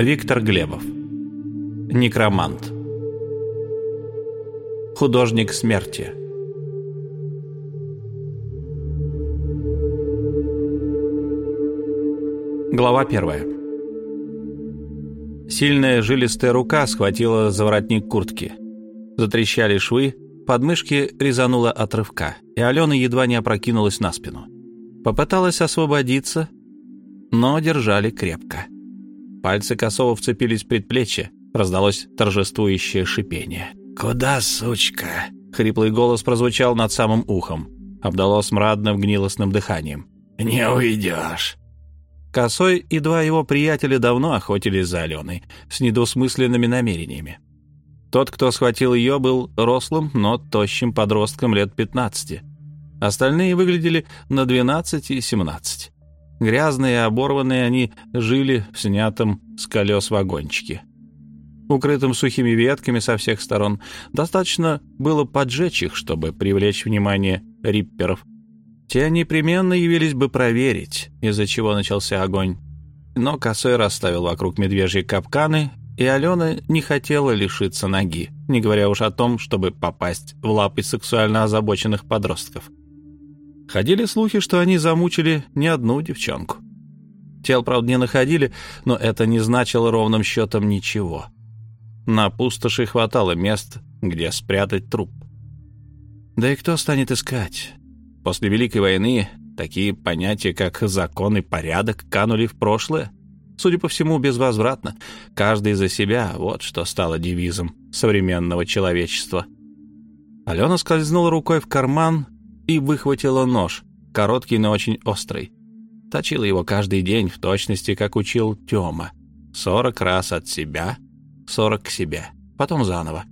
Виктор Глебов. Некромант. Художник смерти. Глава первая. Сильная жилистая рука схватила за воротник куртки. Затрещали швы, подмышки резанула от рывка, и Алена едва не опрокинулась на спину. Попыталась освободиться, но держали крепко. Пальцы косово вцепились в предплечье, раздалось торжествующее шипение. «Куда, сучка?» Хриплый голос прозвучал над самым ухом, обдало смрадным гнилостным дыханием. «Не уйдешь!» Косой и два его приятеля давно охотились за Аленой с недвусмысленными намерениями. Тот, кто схватил ее, был рослым, но тощим подростком лет 15. Остальные выглядели на 12 и 17. Грязные и оборванные они жили в снятом с колес вагончике. Укрытым сухими ветками со всех сторон, достаточно было поджечь их, чтобы привлечь внимание рипперов. Те непременно явились бы проверить, из-за чего начался огонь. Но Косой расставил вокруг медвежьи капканы, и Алена не хотела лишиться ноги, не говоря уж о том, чтобы попасть в лапы сексуально озабоченных подростков. Ходили слухи, что они замучили не одну девчонку. Тел, правда, не находили, но это не значило ровным счетом ничего. На пустоши хватало мест, где спрятать труп. Да и кто станет искать? После Великой войны такие понятия, как закон и порядок, канули в прошлое. Судя по всему, безвозвратно. Каждый за себя — вот что стало девизом современного человечества. Алена скользнула рукой в карман и выхватила нож, короткий, но очень острый. Точила его каждый день в точности, как учил Тёма. Сорок раз от себя, сорок к себе, потом заново,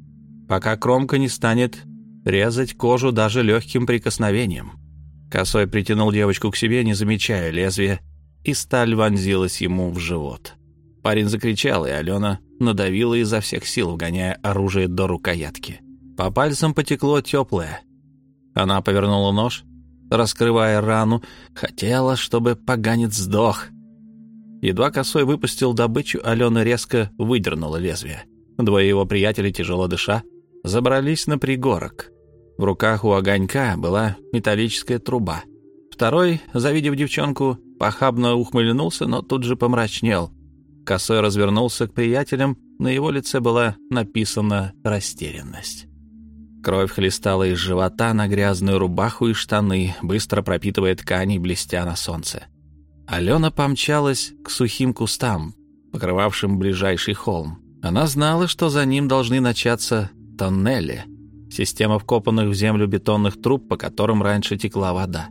пока кромка не станет резать кожу даже легким прикосновением. Косой притянул девочку к себе, не замечая лезвия, и сталь вонзилась ему в живот. Парень закричал, и Алена надавила изо всех сил, вгоняя оружие до рукоятки. По пальцам потекло теплое, она повернула нож, раскрывая рану, хотела, чтобы поганец сдох. Едва косой выпустил добычу, Алена резко выдернула лезвие. Двое его приятелей, тяжело дыша, забрались на пригорок. В руках у огонька была металлическая труба. Второй, завидев девчонку, похабно ухмыльнулся, но тут же помрачнел. Косой развернулся к приятелям, на его лице была написана растерянность. Кровь хлестала из живота на грязную рубаху и штаны, быстро пропитывая ткани, блестя на солнце. Алена помчалась к сухим кустам, покрывавшим ближайший холм. Она знала, что за ним должны начаться тоннели, система вкопанных в землю бетонных труб, по которым раньше текла вода.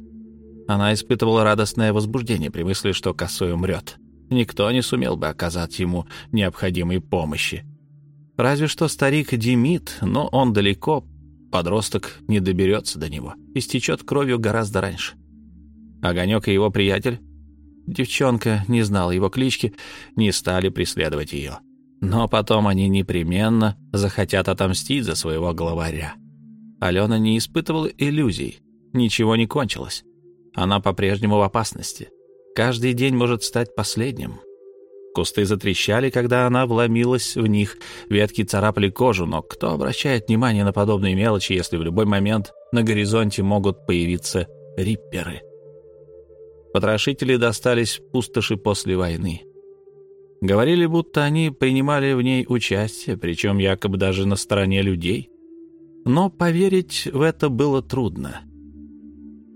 Она испытывала радостное возбуждение при мысли, что косой умрет. Никто не сумел бы оказать ему необходимой помощи. Разве что старик Демид, но он далеко, подросток не доберется до него, истечет кровью гораздо раньше. Огонек и его приятель, девчонка не знала его клички, не стали преследовать ее. Но потом они непременно захотят отомстить за своего главаря. Алена не испытывала иллюзий, ничего не кончилось. Она по-прежнему в опасности. Каждый день может стать последним. Кусты затрещали, когда она вломилась в них, ветки царапали кожу, но кто обращает внимание на подобные мелочи, если в любой момент на горизонте могут появиться рипперы? Потрошители достались пустоши после войны. Говорили, будто они принимали в ней участие, причем якобы даже на стороне людей. Но поверить в это было трудно.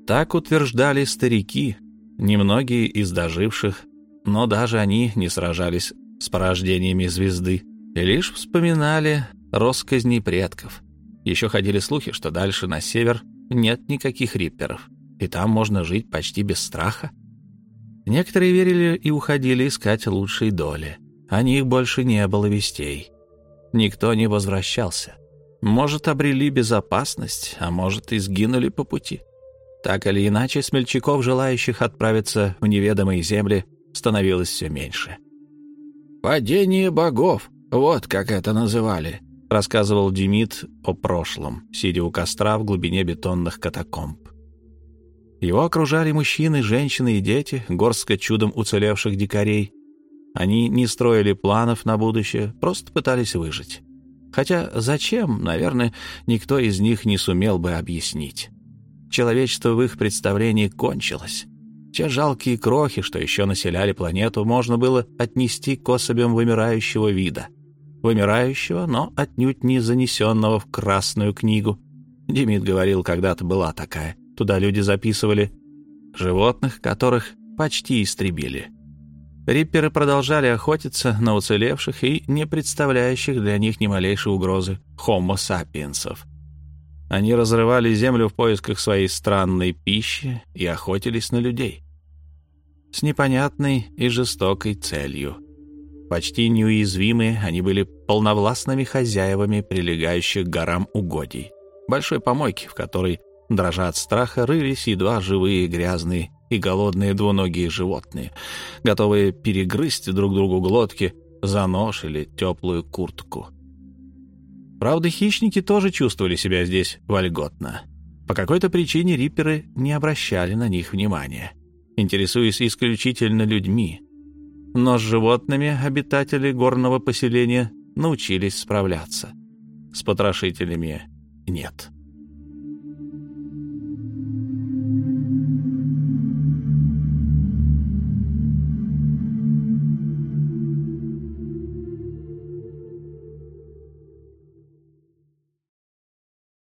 Так утверждали старики, немногие из доживших но даже они не сражались с порождениями звезды и лишь вспоминали росказни предков. Еще ходили слухи, что дальше на север нет никаких рипперов, и там можно жить почти без страха. Некоторые верили и уходили искать лучшей доли. О них больше не было вестей. Никто не возвращался. Может, обрели безопасность, а может, и сгинули по пути. Так или иначе, смельчаков, желающих отправиться в неведомые земли, становилось все меньше. «Падение богов, вот как это называли», — рассказывал Демид о прошлом, сидя у костра в глубине бетонных катакомб. Его окружали мужчины, женщины и дети, горстка чудом уцелевших дикарей. Они не строили планов на будущее, просто пытались выжить. Хотя зачем, наверное, никто из них не сумел бы объяснить. Человечество в их представлении кончилось. Те жалкие крохи, что еще населяли планету, можно было отнести к особям вымирающего вида. Вымирающего, но отнюдь не занесенного в Красную книгу. Демид говорил, когда-то была такая. Туда люди записывали животных, которых почти истребили. Рипперы продолжали охотиться на уцелевших и не представляющих для них ни малейшей угрозы хомо сапиенсов. Они разрывали землю в поисках своей странной пищи и охотились на людей. С непонятной и жестокой целью. Почти неуязвимые, они были полновластными хозяевами прилегающих к горам угодий. Большой помойки, в которой дрожа от страха, рылись едва живые, грязные и голодные двуногие животные, готовые перегрызть друг другу глотки за нож или теплую куртку. Правда, хищники тоже чувствовали себя здесь вольготно. По какой-то причине рипперы не обращали на них внимания, интересуясь исключительно людьми. Но с животными обитатели горного поселения научились справляться. С потрошителями нет.